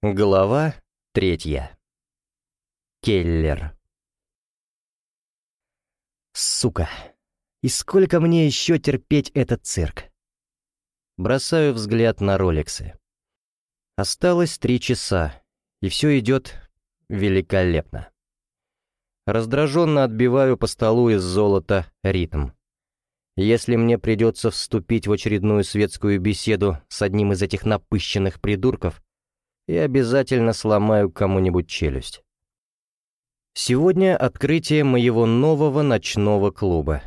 Глава третья. Келлер. Сука, и сколько мне еще терпеть этот цирк? Бросаю взгляд на роликсы. Осталось три часа, и все идет великолепно. Раздраженно отбиваю по столу из золота ритм. Если мне придется вступить в очередную светскую беседу с одним из этих напыщенных придурков, и обязательно сломаю кому-нибудь челюсть. Сегодня открытие моего нового ночного клуба.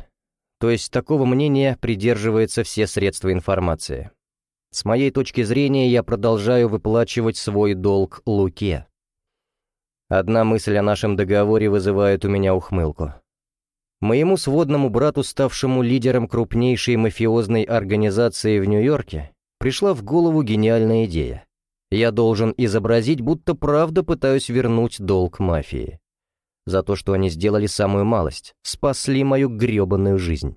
То есть такого мнения придерживается все средства информации. С моей точки зрения, я продолжаю выплачивать свой долг Луке. Одна мысль о нашем договоре вызывает у меня ухмылку. Моему сводному брату, ставшему лидером крупнейшей мафиозной организации в Нью-Йорке, пришла в голову гениальная идея. Я должен изобразить, будто правда пытаюсь вернуть долг мафии. За то, что они сделали самую малость, спасли мою гребаную жизнь.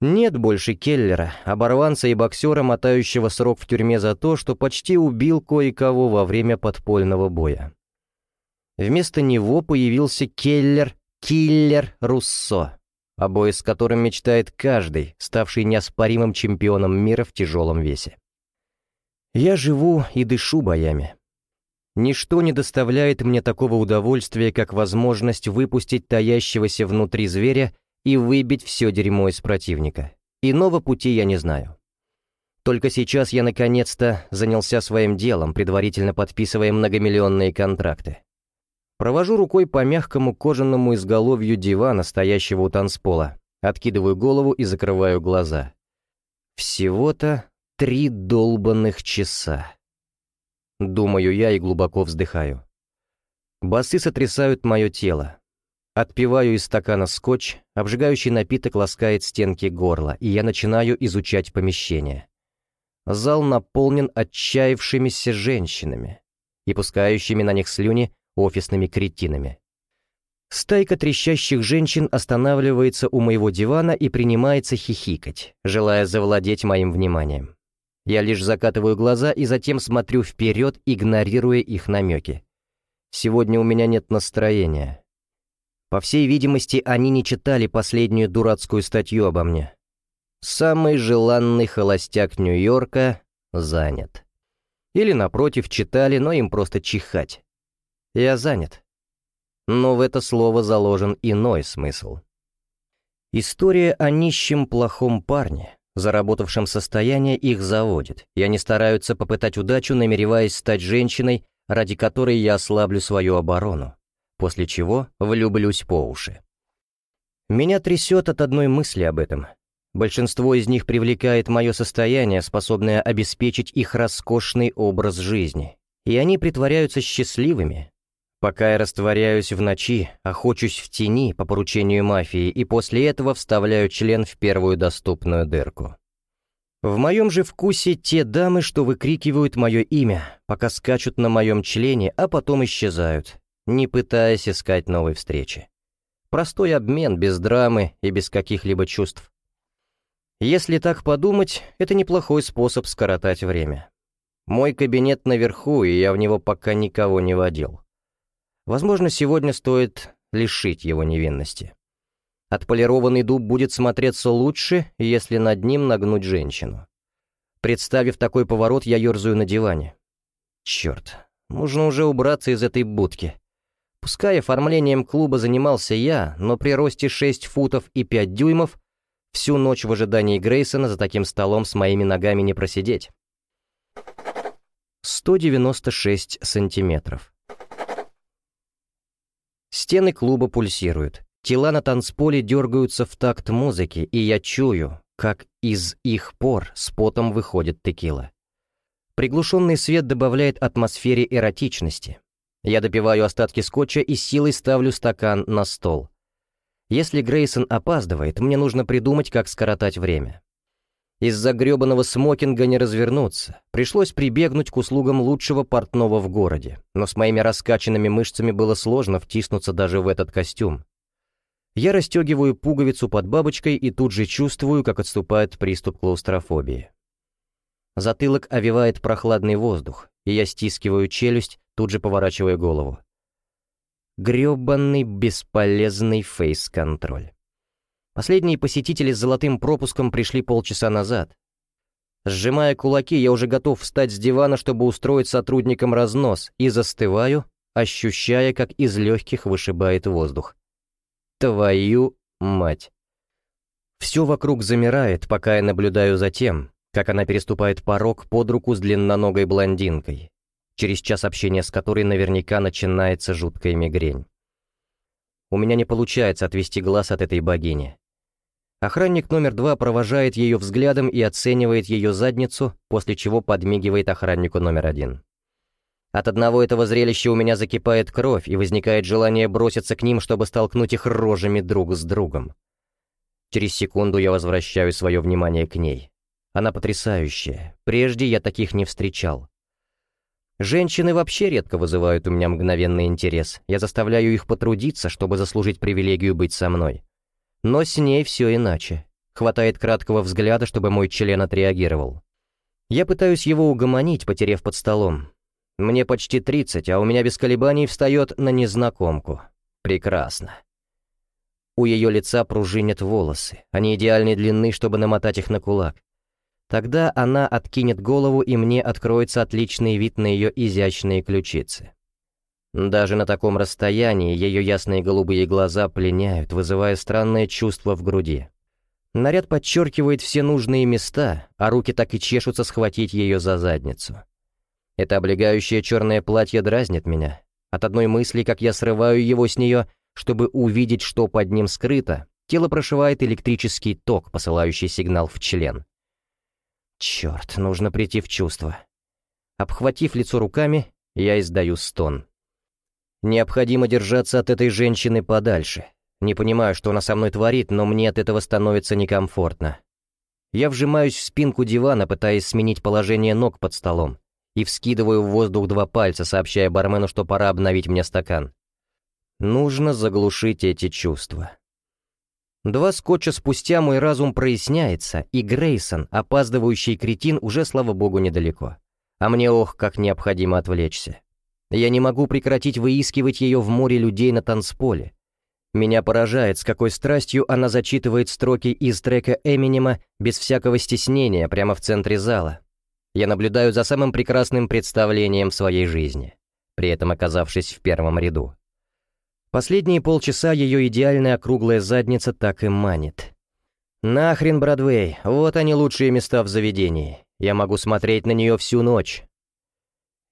Нет больше Келлера, оборванца и боксера, мотающего срок в тюрьме за то, что почти убил кое-кого во время подпольного боя. Вместо него появился Келлер, Киллер Руссо, обои с которым мечтает каждый, ставший неоспоримым чемпионом мира в тяжелом весе. Я живу и дышу боями. Ничто не доставляет мне такого удовольствия, как возможность выпустить таящегося внутри зверя и выбить все дерьмо из противника. Иного пути я не знаю. Только сейчас я наконец-то занялся своим делом, предварительно подписывая многомиллионные контракты. Провожу рукой по мягкому кожаному изголовью дивана, стоящего у танцпола, откидываю голову и закрываю глаза. Всего-то Три долбанных часа. Думаю я и глубоко вздыхаю. Басы сотрясают мое тело. Отпиваю из стакана скотч, обжигающий напиток ласкает стенки горла, и я начинаю изучать помещение. Зал наполнен отчаявшимися женщинами и пускающими на них слюни офисными кретинами. Стайка трещащих женщин останавливается у моего дивана и принимается хихикать, желая завладеть моим вниманием. Я лишь закатываю глаза и затем смотрю вперед, игнорируя их намеки. Сегодня у меня нет настроения. По всей видимости, они не читали последнюю дурацкую статью обо мне. Самый желанный холостяк Нью-Йорка занят. Или, напротив, читали, но им просто чихать. Я занят. Но в это слово заложен иной смысл. История о нищем плохом парне, заработавшем состояние, их заводит, и они стараются попытать удачу, намереваясь стать женщиной, ради которой я ослаблю свою оборону, после чего влюблюсь по уши. Меня трясет от одной мысли об этом. Большинство из них привлекает мое состояние, способное обеспечить их роскошный образ жизни. И они притворяются счастливыми, Пока я растворяюсь в ночи, охочусь в тени по поручению мафии и после этого вставляю член в первую доступную дырку. В моем же вкусе те дамы, что выкрикивают мое имя, пока скачут на моем члене, а потом исчезают, не пытаясь искать новой встречи. Простой обмен, без драмы и без каких-либо чувств. Если так подумать, это неплохой способ скоротать время. Мой кабинет наверху, и я в него пока никого не водил. Возможно, сегодня стоит лишить его невинности. Отполированный дуб будет смотреться лучше, если над ним нагнуть женщину. Представив такой поворот, я ерзаю на диване. Черт, нужно уже убраться из этой будки. Пускай оформлением клуба занимался я, но при росте 6 футов и 5 дюймов всю ночь в ожидании Грейсона за таким столом с моими ногами не просидеть. 196 сантиметров. Стены клуба пульсируют. Тела на танцполе дергаются в такт музыки, и я чую, как из их пор с потом выходит текила. Приглушенный свет добавляет атмосфере эротичности. Я допиваю остатки скотча и силой ставлю стакан на стол. Если Грейсон опаздывает, мне нужно придумать, как скоротать время. Из-за гребаного смокинга не развернуться. Пришлось прибегнуть к услугам лучшего портного в городе, но с моими раскачанными мышцами было сложно втиснуться даже в этот костюм. Я расстегиваю пуговицу под бабочкой и тут же чувствую, как отступает приступ клаустрофобии. Затылок овивает прохладный воздух, и я стискиваю челюсть, тут же поворачивая голову. Грёбаный бесполезный фейс-контроль. Последние посетители с золотым пропуском пришли полчаса назад. Сжимая кулаки, я уже готов встать с дивана, чтобы устроить сотрудникам разнос, и застываю, ощущая, как из легких вышибает воздух. Твою мать. Все вокруг замирает, пока я наблюдаю за тем, как она переступает порог под руку с длинноногой блондинкой, через час общения с которой наверняка начинается жуткая мигрень. У меня не получается отвести глаз от этой богини. Охранник номер два провожает ее взглядом и оценивает ее задницу, после чего подмигивает охраннику номер один. От одного этого зрелища у меня закипает кровь, и возникает желание броситься к ним, чтобы столкнуть их рожами друг с другом. Через секунду я возвращаю свое внимание к ней. Она потрясающая. Прежде я таких не встречал. Женщины вообще редко вызывают у меня мгновенный интерес. Я заставляю их потрудиться, чтобы заслужить привилегию быть со мной. Но с ней все иначе. Хватает краткого взгляда, чтобы мой член отреагировал. Я пытаюсь его угомонить, потеряв под столом. Мне почти 30, а у меня без колебаний встает на незнакомку. Прекрасно. У ее лица пружинят волосы. Они идеальной длины, чтобы намотать их на кулак. Тогда она откинет голову, и мне откроется отличный вид на ее изящные ключицы. Даже на таком расстоянии ее ясные голубые глаза пленяют, вызывая странное чувство в груди. Наряд подчеркивает все нужные места, а руки так и чешутся схватить ее за задницу. Это облегающее черное платье дразнит меня. От одной мысли, как я срываю его с нее, чтобы увидеть, что под ним скрыто, тело прошивает электрический ток, посылающий сигнал в член. Черт, нужно прийти в чувство. Обхватив лицо руками, я издаю стон. Необходимо держаться от этой женщины подальше. Не понимаю, что она со мной творит, но мне от этого становится некомфортно. Я вжимаюсь в спинку дивана, пытаясь сменить положение ног под столом, и вскидываю в воздух два пальца, сообщая бармену, что пора обновить мне стакан. Нужно заглушить эти чувства. Два скотча спустя мой разум проясняется, и Грейсон, опаздывающий кретин, уже, слава богу, недалеко. А мне ох, как необходимо отвлечься. Я не могу прекратить выискивать ее в море людей на танцполе. Меня поражает, с какой страстью она зачитывает строки из трека Эминема без всякого стеснения прямо в центре зала. Я наблюдаю за самым прекрасным представлением в своей жизни, при этом оказавшись в первом ряду. Последние полчаса ее идеальная округлая задница так и манит. Нахрен Бродвей, вот они лучшие места в заведении. Я могу смотреть на нее всю ночь.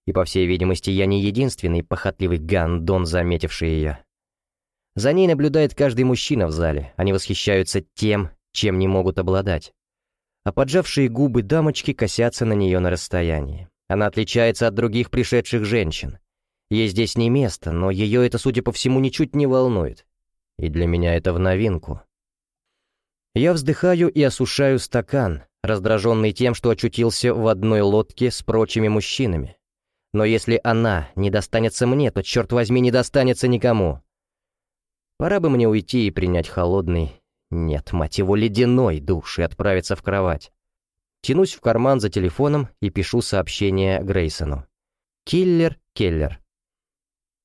И, по всей видимости, я не единственный похотливый гандон, заметивший ее. За ней наблюдает каждый мужчина в зале. Они восхищаются тем, чем не могут обладать. А поджавшие губы дамочки косятся на нее на расстоянии. Она отличается от других пришедших женщин. Ей здесь не место, но ее это, судя по всему, ничуть не волнует. И для меня это в новинку. Я вздыхаю и осушаю стакан, раздраженный тем, что очутился в одной лодке с прочими мужчинами. Но если она не достанется мне, то, черт возьми, не достанется никому. Пора бы мне уйти и принять холодный, нет, мать его, ледяной душ и отправиться в кровать. Тянусь в карман за телефоном и пишу сообщение Грейсону. «Киллер, Келлер,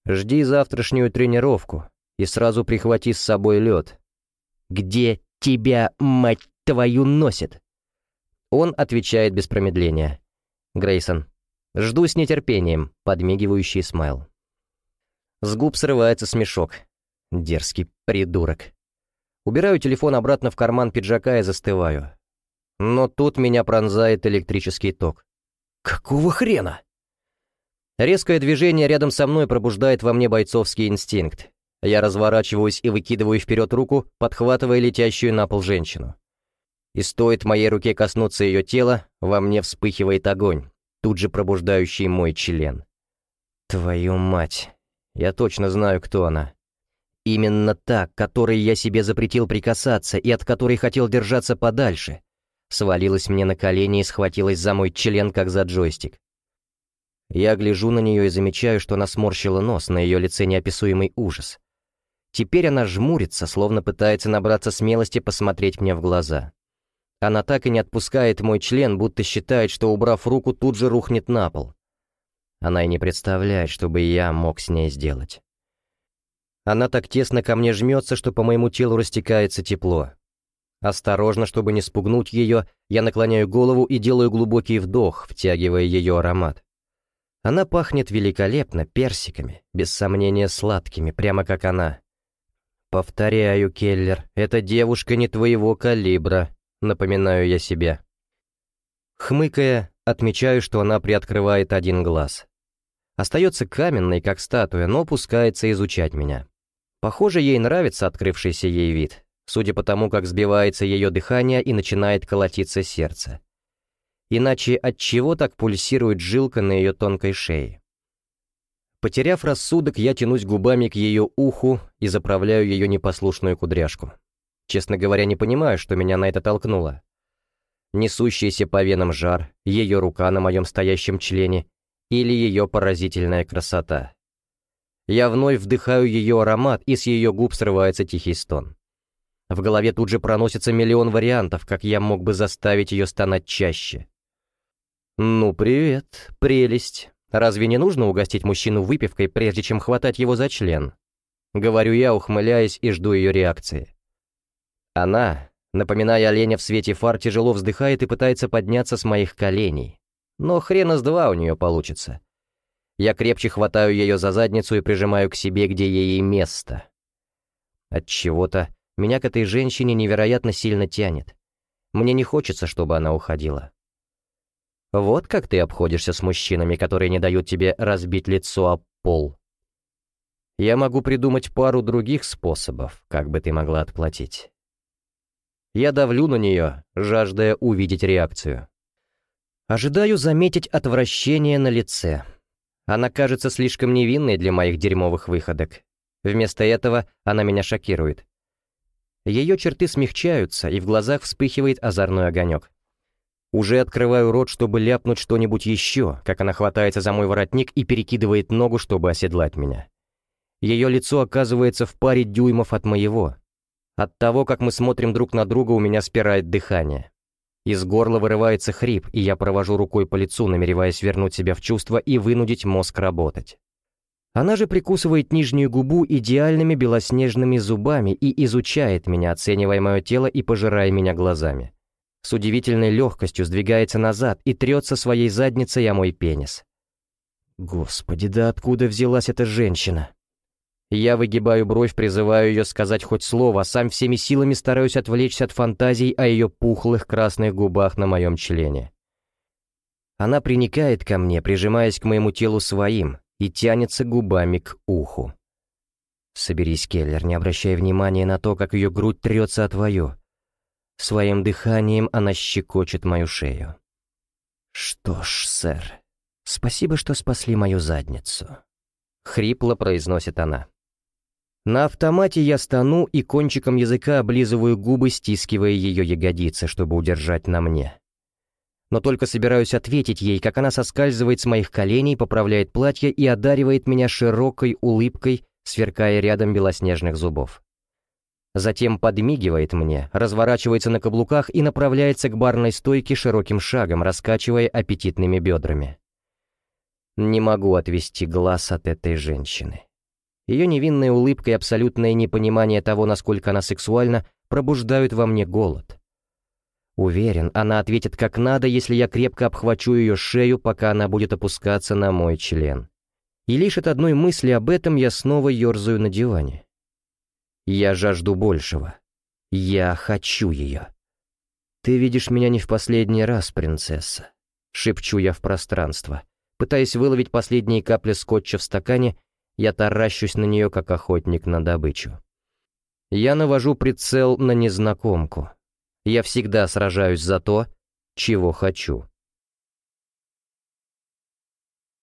Жди завтрашнюю тренировку и сразу прихвати с собой лед. Где тебя, мать твою, носит? Он отвечает без промедления. Грейсон. Жду с нетерпением, подмигивающий смайл. С губ срывается смешок. Дерзкий придурок. Убираю телефон обратно в карман пиджака и застываю. Но тут меня пронзает электрический ток. Какого хрена? Резкое движение рядом со мной пробуждает во мне бойцовский инстинкт. Я разворачиваюсь и выкидываю вперед руку, подхватывая летящую на пол женщину. И стоит моей руке коснуться ее тела, во мне вспыхивает огонь, тут же пробуждающий мой член. Твою мать, я точно знаю, кто она. Именно та, которой я себе запретил прикасаться и от которой хотел держаться подальше, свалилась мне на колени и схватилась за мой член, как за джойстик. Я гляжу на нее и замечаю, что она сморщила нос, на ее лице неописуемый ужас. Теперь она жмурится, словно пытается набраться смелости посмотреть мне в глаза. Она так и не отпускает мой член, будто считает, что, убрав руку, тут же рухнет на пол. Она и не представляет, что бы я мог с ней сделать. Она так тесно ко мне жмется, что по моему телу растекается тепло. Осторожно, чтобы не спугнуть ее, я наклоняю голову и делаю глубокий вдох, втягивая ее аромат. Она пахнет великолепно, персиками, без сомнения сладкими, прямо как она. «Повторяю, Келлер, эта девушка не твоего калибра», — напоминаю я себе. Хмыкая, отмечаю, что она приоткрывает один глаз. Остается каменной, как статуя, но пускается изучать меня. Похоже, ей нравится открывшийся ей вид, судя по тому, как сбивается ее дыхание и начинает колотиться сердце. Иначе от чего так пульсирует жилка на ее тонкой шее? Потеряв рассудок, я тянусь губами к ее уху и заправляю ее непослушную кудряшку. Честно говоря, не понимаю, что меня на это толкнуло. Несущийся по венам жар, ее рука на моем стоящем члене или ее поразительная красота. Я вновь вдыхаю ее аромат, и с ее губ срывается тихий стон. В голове тут же проносится миллион вариантов, как я мог бы заставить ее стонать чаще. «Ну, привет, прелесть. Разве не нужно угостить мужчину выпивкой, прежде чем хватать его за член?» Говорю я, ухмыляясь и жду ее реакции. Она, напоминая оленя в свете фар, тяжело вздыхает и пытается подняться с моих коленей. Но хрена с два у нее получится. Я крепче хватаю ее за задницу и прижимаю к себе, где ей место. От чего-то меня к этой женщине невероятно сильно тянет. Мне не хочется, чтобы она уходила. Вот как ты обходишься с мужчинами, которые не дают тебе разбить лицо об пол. Я могу придумать пару других способов, как бы ты могла отплатить. Я давлю на нее, жаждая увидеть реакцию. Ожидаю заметить отвращение на лице. Она кажется слишком невинной для моих дерьмовых выходок. Вместо этого она меня шокирует. Ее черты смягчаются, и в глазах вспыхивает озорной огонек. Уже открываю рот, чтобы ляпнуть что-нибудь еще, как она хватается за мой воротник и перекидывает ногу, чтобы оседлать меня. Ее лицо оказывается в паре дюймов от моего. От того, как мы смотрим друг на друга, у меня спирает дыхание. Из горла вырывается хрип, и я провожу рукой по лицу, намереваясь вернуть себя в чувство и вынудить мозг работать. Она же прикусывает нижнюю губу идеальными белоснежными зубами и изучает меня, оценивая мое тело и пожирая меня глазами. С удивительной легкостью сдвигается назад и трется своей задницей о мой пенис. Господи, да откуда взялась эта женщина? Я выгибаю бровь, призываю ее сказать хоть слово, сам всеми силами стараюсь отвлечься от фантазий о ее пухлых красных губах на моем члене. Она приникает ко мне, прижимаясь к моему телу своим, и тянется губами к уху. Соберись, Келлер, не обращай внимания на то, как ее грудь трется о твою. Своим дыханием она щекочет мою шею. «Что ж, сэр, спасибо, что спасли мою задницу», — хрипло произносит она. На автомате я стану и кончиком языка облизываю губы, стискивая ее ягодицы, чтобы удержать на мне но только собираюсь ответить ей, как она соскальзывает с моих коленей, поправляет платье и одаривает меня широкой улыбкой, сверкая рядом белоснежных зубов. Затем подмигивает мне, разворачивается на каблуках и направляется к барной стойке широким шагом, раскачивая аппетитными бедрами. Не могу отвести глаз от этой женщины. Ее невинная улыбка и абсолютное непонимание того, насколько она сексуальна, пробуждают во мне голод. Уверен, она ответит как надо, если я крепко обхвачу ее шею, пока она будет опускаться на мой член. И лишь от одной мысли об этом я снова ерзаю на диване. Я жажду большего. Я хочу ее. «Ты видишь меня не в последний раз, принцесса», — шепчу я в пространство. Пытаясь выловить последние капли скотча в стакане, я таращусь на нее, как охотник на добычу. Я навожу прицел на незнакомку. Я всегда сражаюсь за то, чего хочу.